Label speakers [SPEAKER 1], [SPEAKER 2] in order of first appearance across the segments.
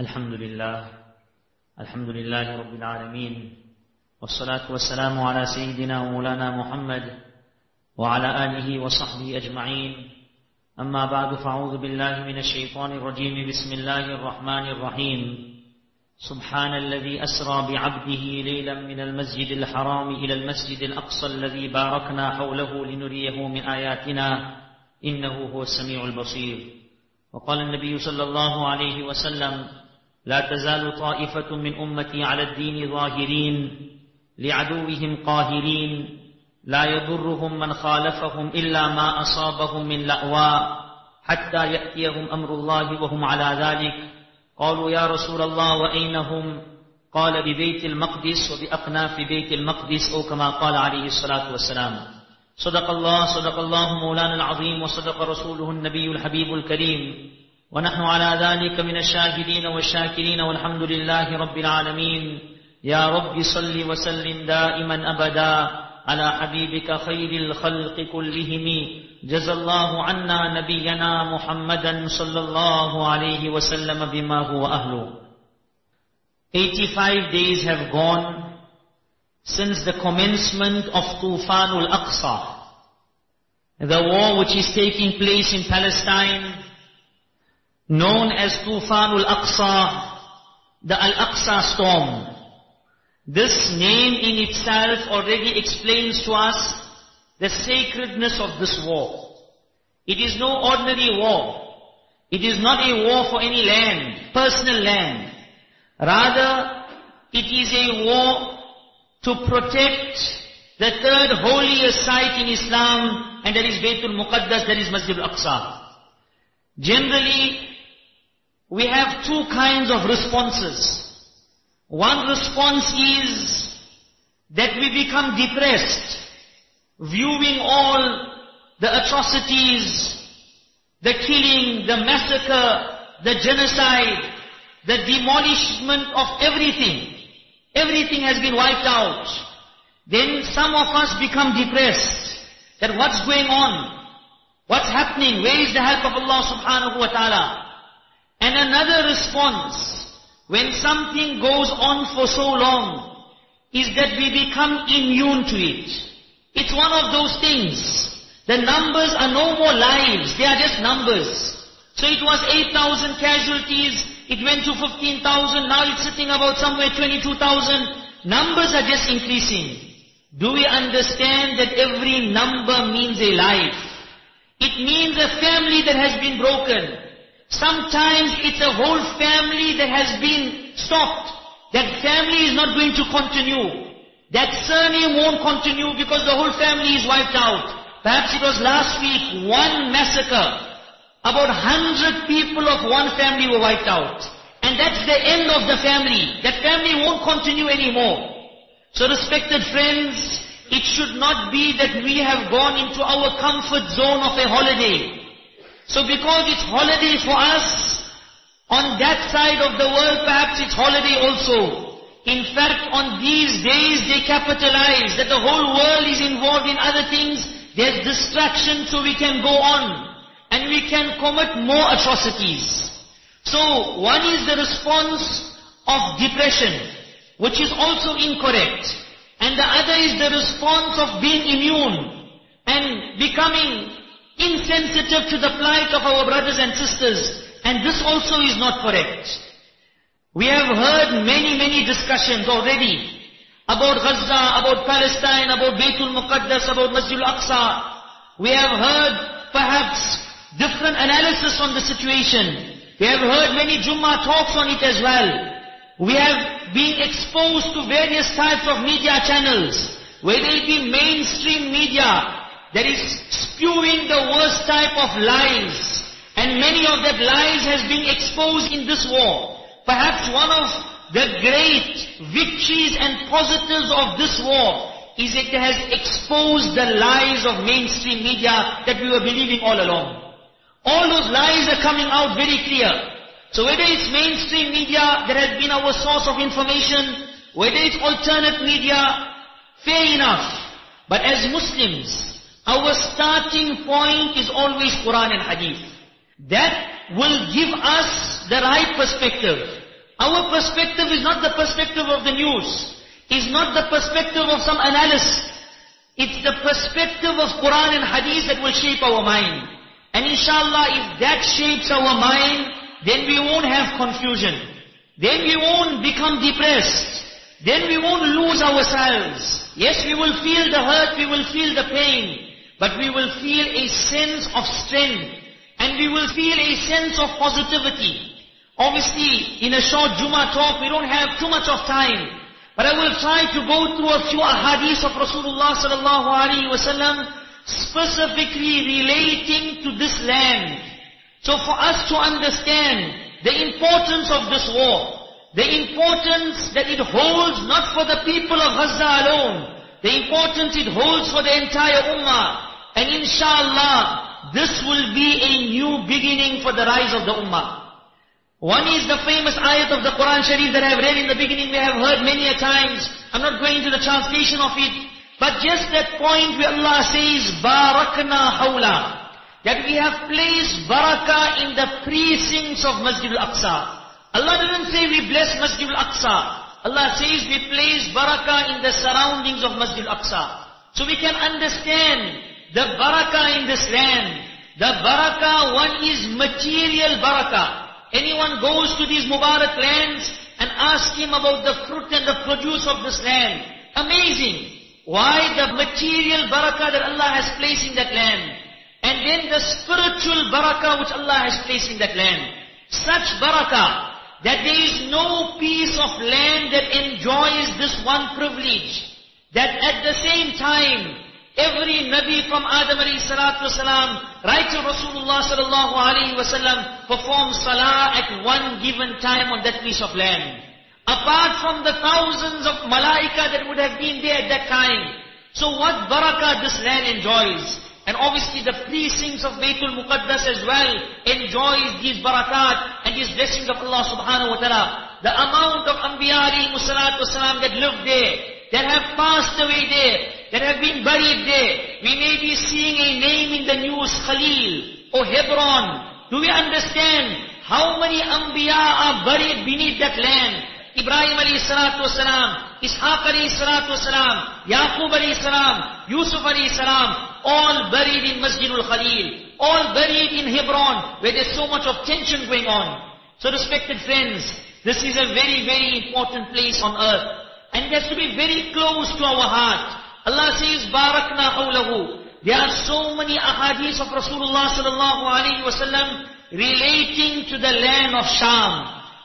[SPEAKER 1] الحمد لله الحمد لله رب العالمين والصلاة والسلام على سيدنا ومولانا محمد وعلى آله وصحبه أجمعين. أما بعد فأعوذ بالله من الشيطان الرجيم. بسم الله الرحمن الرحيم. سبحان الذي أسرى بعبده ليلا من المسجد الحرام إلى المسجد الأقصى الذي باركنا حوله لنريه من آياتنا. إنه هو السميع البصير. وقال النبي صلى الله عليه وسلم لا تزال طائفة من أمتي على الدين ظاهرين لعدوهم قاهرين لا يضرهم من خالفهم إلا ما أصابهم من لأواء حتى يأتيهم أمر الله وهم على ذلك. قالوا يا رسول الله وأين هم قال ببيت المقدس وبأقناف بيت المقدس أو كما قال عليه الصلاة والسلام. صدق الله صدق الله مولانا العظيم وصدق رسوله النبي الحبيب الكريم. ونحن على ذلك من الشاهدين والشاكرين والحمد لله رب العالمين. يا رب صل وسلم دائما أبدا على حبيبك خير الخلق كلهم. جزى الله عنا نبينا محمدا صلى الله عليه وسلم بما هو أهله. 85 days have gone since the commencement of Tufanul Aqsa, the war which is taking place in Palestine, known as Tufanul Aqsa, the Al-Aqsa storm. This name in itself already explains to us the sacredness of this war. It is no ordinary war. It is not a war for any land, personal land. Rather, it is a war to protect the third holiest site in Islam, and that is Baytul Muqaddas, that is Masjid al-Aqsa. Generally, we have two kinds of responses. One response is that we become depressed, viewing all the atrocities, the killing, the massacre, the genocide, the demolishment of everything. Everything has been wiped out. Then some of us become depressed that what's going on? What's happening? Where is the help of Allah subhanahu wa ta'ala? And another response, when something goes on for so long, is that we become immune to it. It's one of those things. The numbers are no more lives, they are just numbers. So it was 8,000 casualties, it went to 15,000, now it's sitting about somewhere 22,000. Numbers are just increasing. Do we understand that every number means a life? It means a family that has been broken. Sometimes it's a whole family that has been stopped. That family is not going to continue. That surname won't continue because the whole family is wiped out. Perhaps it was last week, one massacre. About hundred people of one family were wiped out. And that's the end of the family. That family won't continue anymore. So respected friends, it should not be that we have gone into our comfort zone of a holiday. So because it's holiday for us, on that side of the world perhaps it's holiday also. In fact, on these days they capitalize that the whole world is involved in other things. There's distraction so we can go on. And we can commit more atrocities. So one is the response of depression, which is also incorrect. And the other is the response of being immune and becoming insensitive to the plight of our brothers and sisters. And this also is not correct. We have heard many, many discussions already about Gaza, about Palestine, about Baytul Muqaddas, about Masjid al-Aqsa. We have heard perhaps different analysis on the situation. We have heard many Jummah talks on it as well. We have been exposed to various types of media channels, whether it be mainstream media, that is spewing the worst type of lies. And many of that lies has been exposed in this war. Perhaps one of the great victories and positives of this war is it has exposed the lies of mainstream media that we were believing all along. All those lies are coming out very clear. So whether it's mainstream media that has been our source of information, whether it's alternate media, fair enough. But as Muslims, our starting point is always Quran and Hadith. That will give us the right perspective. Our perspective is not the perspective of the news. Is not the perspective of some analyst. It's the perspective of Quran and Hadith that will shape our mind. And inshallah, if that shapes our mind, then we won't have confusion. Then we won't become depressed. Then we won't lose ourselves. Yes, we will feel the hurt, we will feel the pain, but we will feel a sense of strength, and we will feel a sense of positivity. Obviously, in a short Juma talk, we don't have too much of time, but I will try to go through a few ahadith of Rasulullah sallallahu alaihi wasallam, specifically relating to this land. So for us to understand the importance of this war, the importance that it holds not for the people of Gaza alone, the importance it holds for the entire ummah. And inshallah, this will be a new beginning for the rise of the ummah. One is the famous ayat of the Quran Sharif that I have read in the beginning, we have heard many a times. I'm not going to the translation of it. But just that point where Allah says, Barakna hawla. That we have placed barakah in the precincts of Masjid al-Aqsa. Allah didn't say we bless Masjid al-Aqsa. Allah says we place barakah in the surroundings of Masjid al-Aqsa. So we can understand the barakah in this land. The barakah, one is material barakah. Anyone goes to these Mubarak lands and asks him about the fruit and the produce of this land. Amazing. Why? The material barakah that Allah has placed in that land. And then the spiritual barakah which Allah has placed in that land. Such barakah that there is no piece of land that enjoys this one privilege. That at the same time, every Nabi from Adam alayhi salatu wasalam, right to Rasulullah sallallahu alayhi wasallam, performs salah at one given time on that piece of land. Apart from the thousands of malaika that would have been there at that time. So what barakah this land enjoys. And obviously the precincts of Baytul Muqaddas as well enjoys these barakat and these blessings of Allah subhanahu wa ta'ala. The amount of Anbiya alayhi wasalam that lived there, that have passed away there, that have been buried there. We may be seeing a name in the news, Khalil or Hebron. Do we understand how many Anbiya are buried beneath that land? Ibrahim alayhi salatu wasalam, Ishaq alayhi salatu wasalam, Yaqub alayhi salam, Yusuf alayhi salam, all buried in Masjidul Khalil, all buried in Hebron, where there's so much of tension going on. So respected friends, this is a very, very important place on earth. And it has to be very close to our heart. Allah says, Barakna hawlahu. There are so many ahadith of Rasulullah sallallahu alayhi wasallam relating to the land of Sham.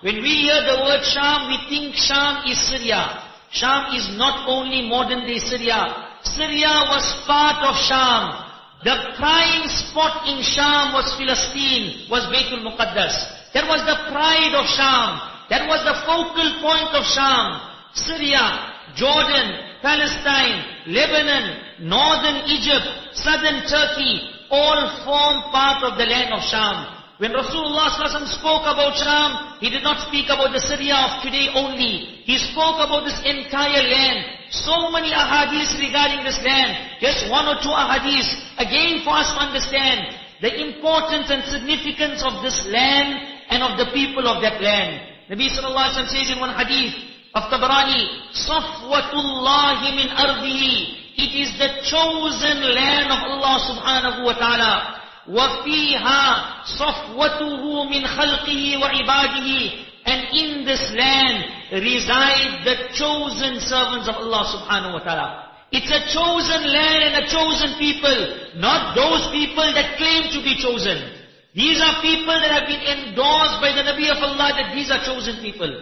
[SPEAKER 1] When we hear the word Sham, we think Sham is Syria. Sham is not only modern day Syria. Syria was part of Sham. The prime spot in Sham was Philistine, was Baytul Muqaddas. That was the pride of Sham. That was the focal point of Sham. Syria, Jordan, Palestine, Lebanon, northern Egypt, southern Turkey, all form part of the land of Sham. When Rasulullah spoke about Sham, he did not speak about the Syria of today only. He spoke about this entire land. So many ahadith regarding this land. Just one or two ahadith. Again for us to understand the importance and significance of this land and of the people of that land. Nabi sallallahu alaihi wasallam says in one hadith of Tabarani, Safwatullahi min ardihi. It is the chosen land of Allah subhanahu wa ta'ala. وَفِيهَا صَفْوَتُهُ مِنْ خَلْقِهِ وَعِبَادِهِ and in this land reside the chosen servants of Allah subhanahu wa ta'ala. It's a chosen land and a chosen people, not those people that claim to be chosen. These are people that have been endorsed by the Nabi of Allah that these are chosen people.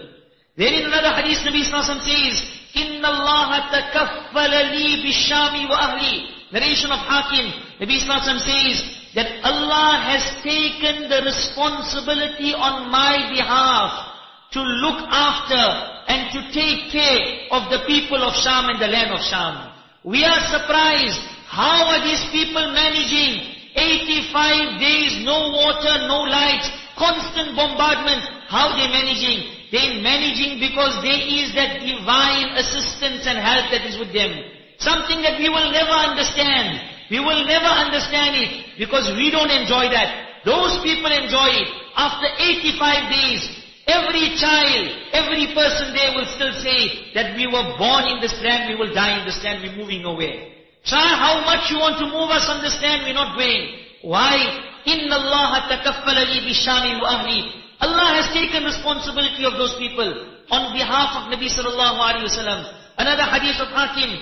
[SPEAKER 1] Then in another hadith, Nabi Sallallahu says, إِنَّ اللَّهَ تَكَفَّلَ لِي بِالشَّامِ وَأَهْلِي Narration of Hakim, Nabi Sallallahu says, that Allah has taken the responsibility on my behalf to look after and to take care of the people of Sham and the land of Sham. We are surprised. How are these people managing 85 days, no water, no light, constant bombardment? How they managing? They managing because there is that divine assistance and help that is with them. Something that we will never understand. We will never understand it because we don't enjoy that. Those people enjoy it. After 85 days, every child, every person there will still say that we were born in this land, we will die in this land, we're moving away. Try how much you want to move us on this land, we're not going. Why? إِنَّ اللَّهَ تَكَفَّلَ لِي بِشَامِ وَأَهْلِي Allah has taken responsibility of those people on behalf of Nabi sallallahu alayhi wa Another hadith of Hakim,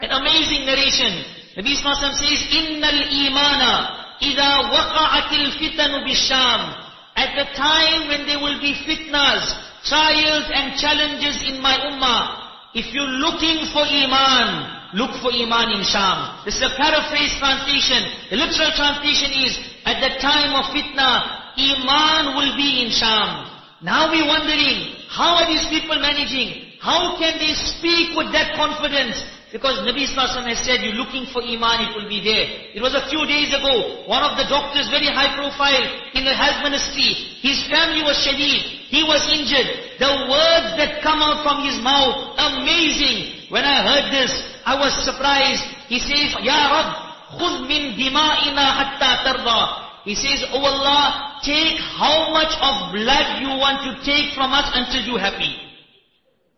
[SPEAKER 1] an amazing narration. Nabi sallallahu says, إِنَّ الْإِيمَانَ إِذَا وَقَعَتِ الْفِتَنُ بِالشَّامِ At the time when there will be fitnas, trials and challenges in my ummah, if you're looking for iman, look for Iman in Sham. This is a paraphrase translation. The literal translation is, at the time of fitna, Iman will be in Sham. Now we're wondering, how are these people managing? How can they speak with that confidence? Because Nabi Sallallahu has said, you're looking for Iman, it will be there. It was a few days ago, one of the doctors, very high profile in the health ministry, his family was shaheed, he was injured. The words that come out from his mouth, amazing. When I heard this, I was surprised. He says, Ya Rab, khud min dima'ina hatta tarda. He says, Oh Allah, take how much of blood you want to take from us until you happy.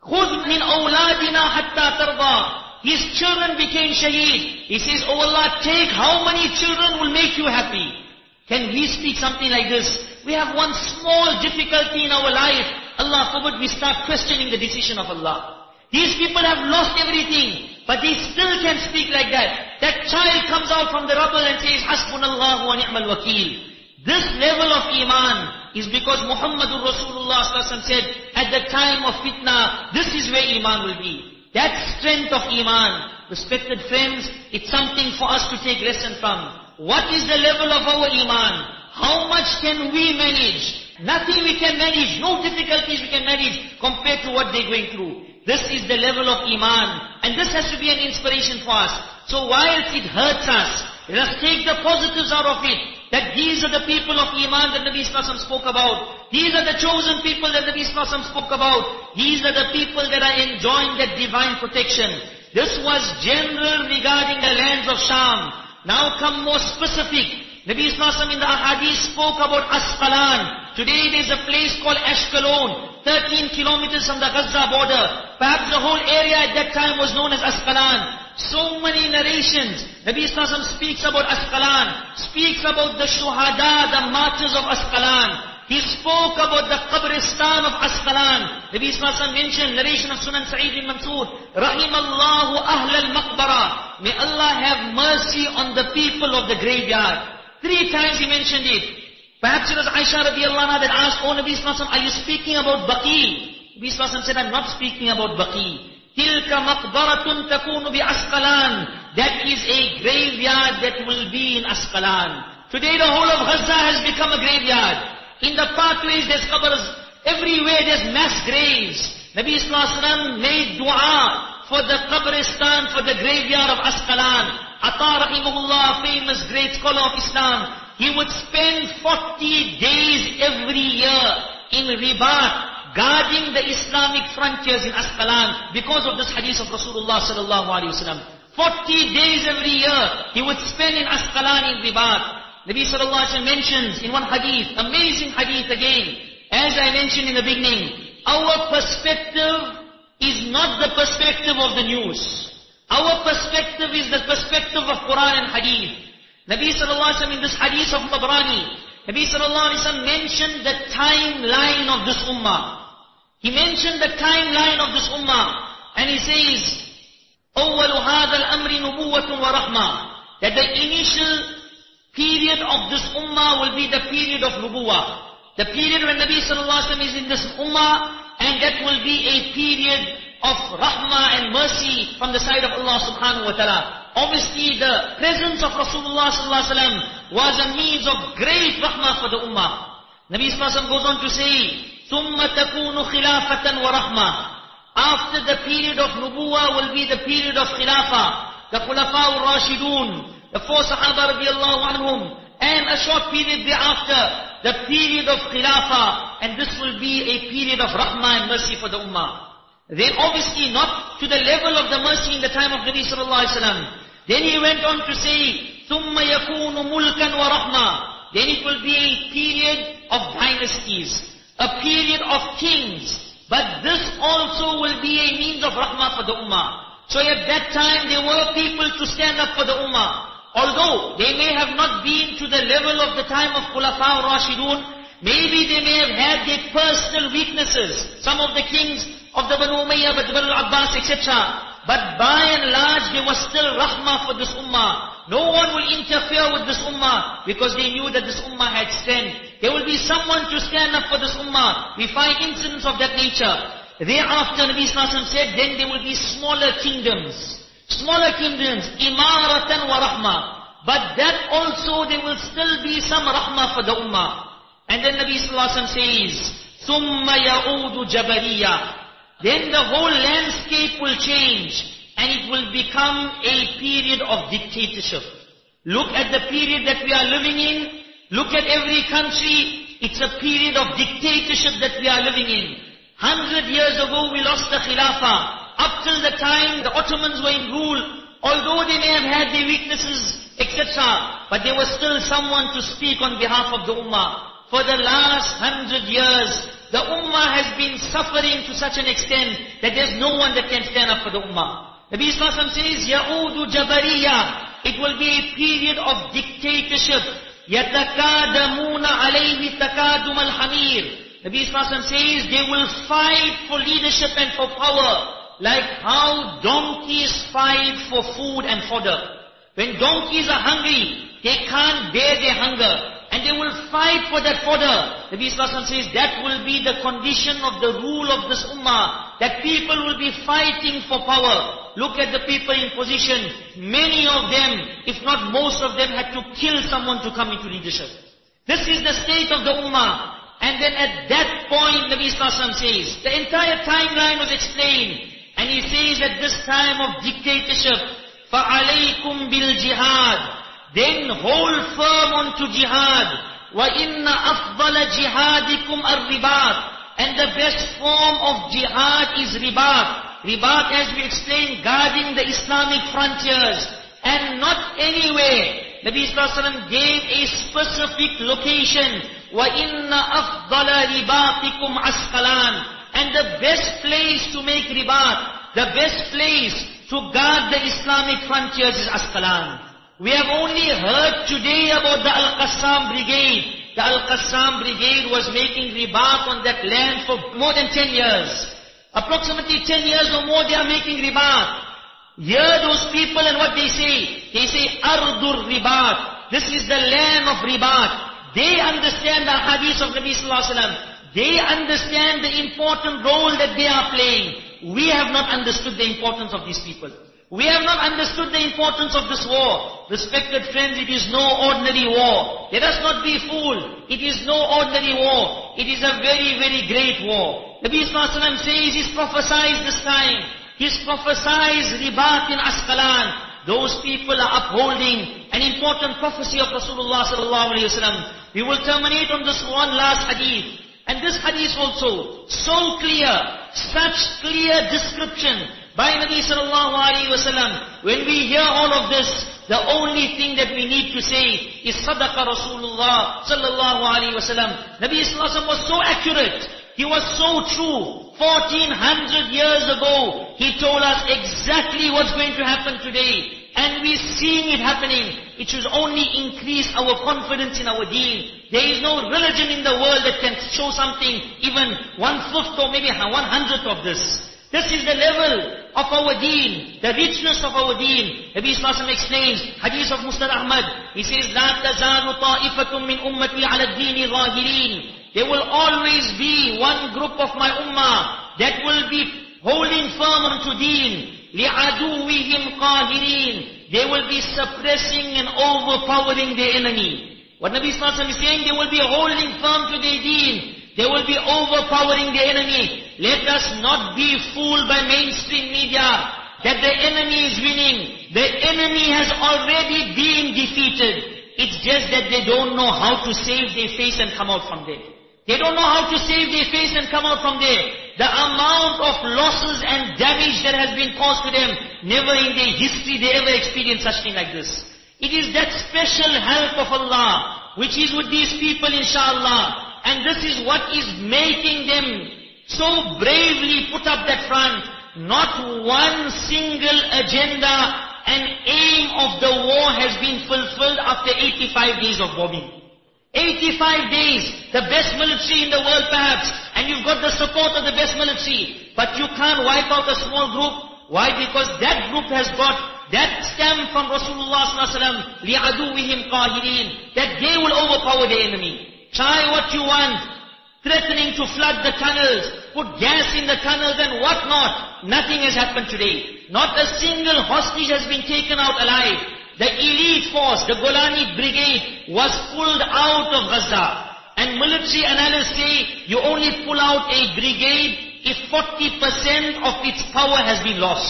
[SPEAKER 1] Khud min awladina hatta tarda. His children became shaheed. He says, Oh Allah, take how many children will make you happy. Can we speak something like this? We have one small difficulty in our life. Allah forbid we start questioning the decision of Allah. These people have lost everything. But they still can speak like that. That child comes out from the rubble and says, Hasbunallahu wa ni'mal wakil. This level of iman is because Muhammadur Rasulullah said, at the time of fitna, this is where iman will be. That strength of iman, respected friends, it's something for us to take lesson from. What is the level of our iman? How much can we manage? Nothing we can manage, no difficulties we can manage compared to what they're going through. This is the level of Iman. And this has to be an inspiration for us. So whilst it hurts us, let us take the positives out of it. That these are the people of Iman that Nabi Sallallahu spoke about. These are the chosen people that Nabi Sallallahu spoke about. These are the people that are enjoying that divine protection. This was general regarding the lands of Sham. Now come more specific. Nabi Sallallahu in the Ahadith spoke about Asqalan. Today there is a place called Ashkelon. 13 kilometers from the Gaza border. Perhaps the whole area at that time was known as Asqalan. So many narrations. Nabi Sallallahu speaks about Asqalan, speaks about the shuhada, the martyrs of Asqalan. He spoke about the Qabristan of Asqalan. Nabi Sallallahu mentioned, narration of Sunan Sa'id bin Mansur, Rahimallahu Ahl al-Maqbara. May Allah have mercy on the people of the graveyard. Three times he mentioned it. Perhaps it was Aisha radiallahu anha that asked, Oh Nabi Sallallahu are you speaking about Baqi? Nabi Sallallahu said, I'm not speaking about Baqi. Tilka maqbaratun takunu bi Asqalan. That is a graveyard that will be in Asqalan. Today the whole of Gaza has become a graveyard. In the pathways there's qabrs. Everywhere there's mass graves. Nabi Sallallahu made dua for the qabristan, for the graveyard of Asqalan. Ata rahimahullah, famous great scholar of Islam, he would spend 40 days every year in Ribat, guarding the Islamic frontiers in Asqalan because of this hadith of Rasulullah sallallahu alaihi wasallam. 40 days every year he would spend in Asqalan in Ribat. Nabi sallallahu alaihi wasallam mentions in one hadith, amazing hadith again, as I mentioned in the beginning, our perspective is not the perspective of the news. Our perspective is the perspective of Quran and Hadith. Nabi sallallahu alaihi wasallam in this hadith of Tabrani, Nabi sallallahu alaihi wasallam mentioned the timeline of this ummah. He mentioned the timeline of this ummah. And he says, أول هذا الأمر نبوة ورحمة. That the initial period of this ummah will be the period of nubuwah. The period when Nabi sallallahu alaihi wasallam is in this ummah, and that will be a period of rahmah and mercy from the side of Allah subhanahu wa ta'ala. Obviously the presence of Rasulullah sallallahu was a means of great rahmah for the ummah. Nabi sallallahu goes on to say, ثُمَّ تَكُونُ خِلَافَةً وَرَحْمَةً After the period of nubuwa will be the period of khilafah, the khulafa al-rashidun, the four sahaba radiallahu anhum, and a short period thereafter, the period of khilafah, and this will be a period of rahmah and mercy for the ummah. Then obviously not to the level of the mercy in the time of Nabi sallallahu alaihi wasallam. Then he went on to say, ثُمَّ يَكُونُ مُلْكًا وَرَحْمًا then it will be a period of dynasties, a period of kings. But this also will be a means of rahmah for the ummah. So at that time there were people to stand up for the ummah. Although they may have not been to the level of the time of Khulafa Rashidun, maybe they may have had their personal weaknesses. Some of the kings of the Banu Umayyah, but Banu Abbas, etc. But by and large, there was still rahmah for this ummah. No one will interfere with this ummah because they knew that this ummah had strength. There will be someone to stand up for this ummah. We find incidents of that nature. Thereafter, Nabi Sallallahu said, then there will be smaller kingdoms Smaller kingdoms, imaratan wa rahmah. But that also there will still be some rahmah for the ummah. And then Nabi Sallallahu says, ثُمَّ يَعُودُ جَبَرِيًّا then the whole landscape will change and it will become a period of dictatorship. Look at the period that we are living in. Look at every country. It's a period of dictatorship that we are living in. Hundred years ago we lost the Khilafah. Up till the time the Ottomans were in rule, although they may have had their weaknesses, etc., but there was still someone to speak on behalf of the Ummah. For the last hundred years, the ummah has been suffering to such an extent that there's no one that can stand up for the ummah. Nabi Islam says, Ya'udu Jabariya. It will be a period of dictatorship. يَتَكَادَمُونَ عَلَيْهِ تَكَادُمَ الْحَمِيرِ Nabi Islam says, they will fight for leadership and for power, like how donkeys fight for food and fodder. When donkeys are hungry, they can't bear their hunger. And they will fight for that fodder. Nabi Sallallahu says that will be the condition of the rule of this ummah. That people will be fighting for power. Look at the people in position. Many of them, if not most of them, had to kill someone to come into leadership. This is the state of the ummah. And then at that point, Nabi Sallallahu says, the entire timeline was explained. And he says at this time of dictatorship, فَعَلَيْكُمْ بِالْجِهَادِ then hold firm onto jihad. وَإِنَّ أَفْضَلَ جِهَادِكُمْ الرِّبَاطِ And the best form of jihad is ribat. Ribat, as we explained, guarding the Islamic frontiers. And not anywhere. Nabi Sallallahu gave a specific location. وَإِنَّ أَفْضَلَ رِبَاطِكُمْ أَسْقَلَانِ And the best place to make ribat, the best place to guard the Islamic frontiers is Asqalan. We have only heard today about the Al-Qassam Brigade. The Al-Qassam Brigade was making ribat on that land for more than 10 years. Approximately 10 years or more they are making ribat. Hear those people and what they say. They say, Ardur ribat. This is the land of ribat. They understand the hadith of Nabi Sallallahu Alaihi Wasallam. They understand the important role that they are playing. We have not understood the importance of these people. We have not understood the importance of this war. Respected friends, it is no ordinary war. Let us not be fooled. It is no ordinary war. It is a very, very great war. Nabi Sallallahu says he's prophesied this time. He's prophesied ribat in Asqalan. Those people are upholding an important prophecy of Rasulullah sallallahu alayhi wasallam. We will terminate on this one last hadith. And this hadith also, so clear, such clear description by Nabi sallallahu alayhi wasallam. When we hear all of this, the only thing that we need to say is Sadaqa Rasulullah sallallahu alayhi wasallam. Nabi sallallahu was so accurate. He was so true. 1400 years ago, he told us exactly what's going to happen today. And we're seeing it happening. It should only increase our confidence in our deen. There is no religion in the world that can show something even one-fifth or maybe one-hundredth of this. This is the level of our deen, the richness of our deen. Nabi Sallallahu explains, hadith of Musnad Ahmad, he says, لا تزال طائفة من أمتي على الدين ظاهرين. There will always be one group of my ummah that will be holding firm onto deen. لِعَدُوِّهِمْ قَاهِرِينَ They will be suppressing and overpowering their enemy. What Nabi Sallallahu is saying, they will be holding firm to their deen. They will be overpowering the enemy. Let us not be fooled by mainstream media that the enemy is winning. The enemy has already been defeated. It's just that they don't know how to save their face and come out from there. They don't know how to save their face and come out from there. The amount of losses and damage that has been caused to them, never in their history they ever experienced such thing like this. It is that special help of Allah which is with these people inshallah. And this is what is making them so bravely put up that front. Not one single agenda and aim of the war has been fulfilled after 85 days of bombing. 85 days, the best military in the world perhaps, and you've got the support of the best military, but you can't wipe out a small group. Why? Because that group has got that stem from Rasulullah sallallahu لِعَدُوِّهِمْ قَاهِرِينَ That they will overpower the enemy. Try what you want. Threatening to flood the tunnels, put gas in the tunnels and what not. Nothing has happened today. Not a single hostage has been taken out alive. The elite force, the Golani brigade, was pulled out of Gaza. And military analysts say you only pull out a brigade if 40% of its power has been lost.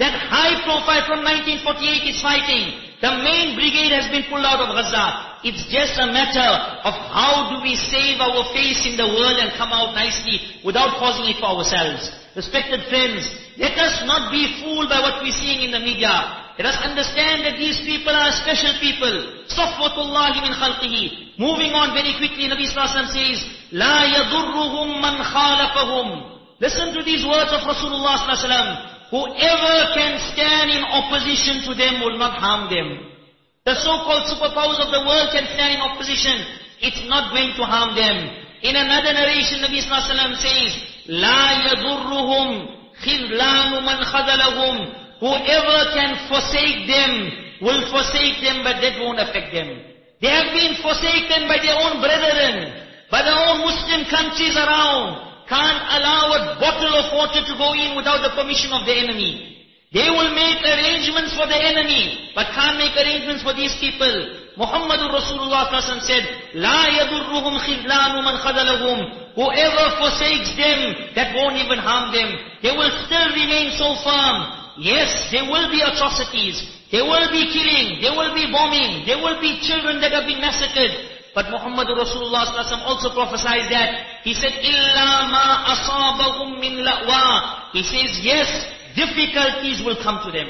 [SPEAKER 1] That high profile from 1948 is fighting. The main brigade has been pulled out of Gaza. It's just a matter of how do we save our face in the world and come out nicely without causing it for ourselves. Respected friends, let us not be fooled by what we're seeing in the media. Let us understand that these people are special people. Safwatullah min khalqihi. Moving on very quickly, Nabi Sallallahu says, لا يضرهم man خالفهم. Listen to these words of Rasulullah Sallallahu Whoever can stand in opposition to them will not harm them. The so-called superpowers of the world can stand in opposition. It's not going to harm them. In another narration, Nabi Sallallahu says, La yadurruhum khizlanu man khadalahum. Whoever can forsake them will forsake them, but that won't affect them. They have been forsaken by their own brethren, by their own Muslim countries around. Can't allow a bottle of water to go in without the permission of the enemy. They will make arrangements for the enemy, but can't make arrangements for these people. Muhammad Rasulullah said, لا يضرهم خذلان من خذلهم. Whoever forsakes them, that won't even harm them. They will still remain so firm. Yes, there will be atrocities. There will be killing. There will be bombing. There will be children that have been massacred. But Muhammad Rasulullah also prophesied that. He said, إِلَّا مَا أَصَابَهُم مِّن لَأْوَى He says, yes, difficulties will come to them.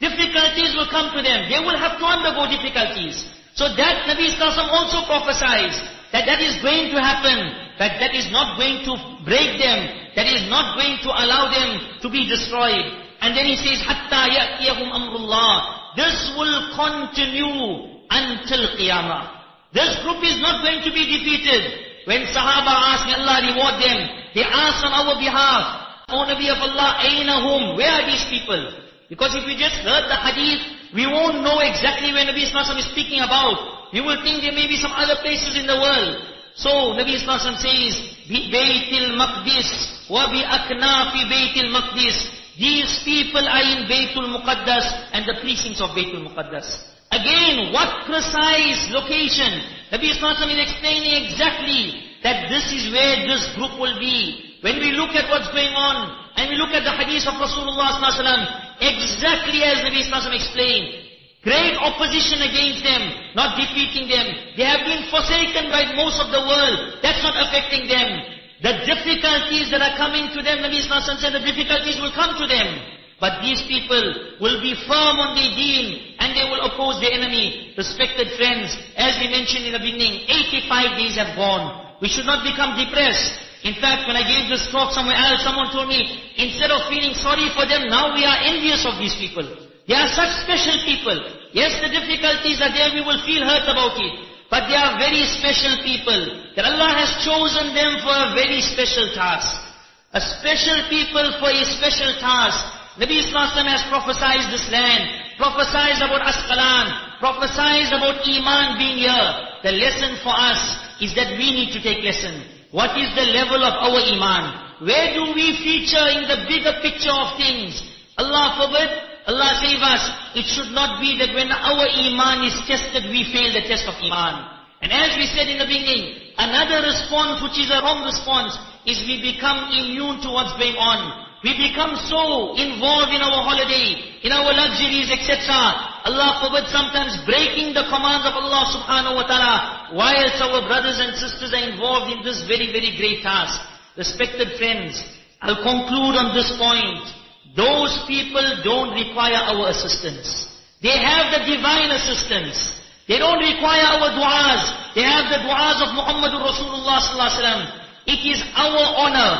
[SPEAKER 1] Difficulties will come to them. They will have to undergo difficulties. So that Nabi Wasallam also prophesies that that is going to happen, that that is not going to break them, that is not going to allow them to be destroyed. And then he says, Hatta ya'tiyahum amrullah. This will continue until Qiyamah. This group is not going to be defeated. When Sahaba asked Allah reward them, they asked on our behalf, O Nabi of Allah, aynahum, where are these people? Because if you just heard the hadith, we won't know exactly where Nabi Islam is speaking about. We will think there may be some other places in the world. So Nabi Islam says, Baytil Maqdis wa bi aknafi Baytil Maqdis. These people are in Baytul Muqaddas and the precincts of Baytul Muqaddas. Again, what precise location? Nabi Islam is explaining exactly that this is where this group will be. When we look at what's going on, and we look at the hadith of Rasulullah exactly as Nabi Islam explained, great opposition against them, not defeating them. They have been forsaken by most of the world. That's not affecting them. The difficulties that are coming to them, Nabi Islam said the difficulties will come to them. But these people will be firm on their deen and they will oppose the enemy. Respected friends, as we mentioned in the beginning, 85 days have gone. We should not become depressed. In fact, when I gave this talk somewhere else, someone told me, instead of feeling sorry for them, now we are envious of these people. They are such special people. Yes, the difficulties are there, we will feel hurt about it. But they are very special people. That Allah has chosen them for a very special task. A special people for a special task. Nabi Islam has prophesied this land, prophesied about Asqalan, prophesied about Iman being here. The lesson for us is that we need to take lesson. What is the level of our Iman? Where do we feature in the bigger picture of things? Allah forbid, Allah save us. It should not be that when our Iman is tested, we fail the test of Iman. And as we said in the beginning, another response which is a wrong response is we become immune to what's going on. We become so involved in our holiday, in our luxuries, etc. Allah forbid sometimes breaking the commands of Allah subhanahu wa ta'ala, whilst our brothers and sisters are involved in this very, very great task. Respected friends, I'll conclude on this point. Those people don't require our assistance. They have the divine assistance. They don't require our du'as. They have the du'as of Muhammadur Rasulullah sallallahu alaihi wasallam. It is our honor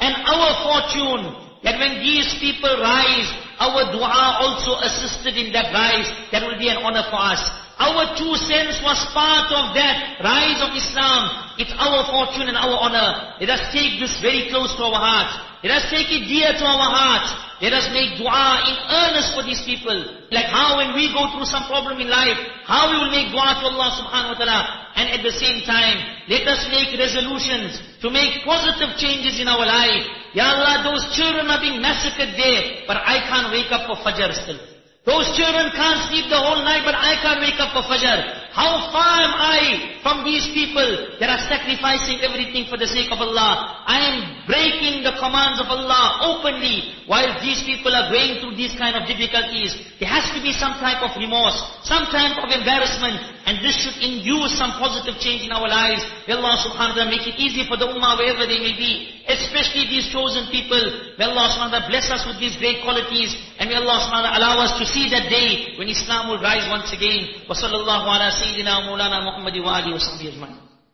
[SPEAKER 1] and our fortune that when these people rise, our dua also assisted in that rise. That will be an honor for us. Our two cents was part of that rise of Islam. It's our fortune and our honor. Let us take this very close to our hearts. Let us take it dear to our hearts. Let us make dua in earnest for these people. Like how when we go through some problem in life, how we will make dua to Allah subhanahu wa ta'ala. And at the same time, let us make resolutions to make positive changes in our life. Ya Allah, those children are being massacred there, but I can't wake up for Fajr still. Those children can't sleep the whole night, but I can't wake up for Fajr. How far am I from these people that are sacrificing everything for the sake of Allah? I am breaking the commands of Allah openly while these people are going through these kind of difficulties. There has to be some type of remorse, some type of embarrassment and this should induce some positive change in our lives. May Allah subhanahu wa ta'ala make it easy for the ummah wherever they may be, especially these chosen people. May Allah subhanahu wa ta'ala bless us with these great qualities and may Allah subhanahu wa ta'ala allow us to see that day when Islam will rise once again. Wa sallallahu سيدنا مولانا محمد وآله وصحبه أجمعين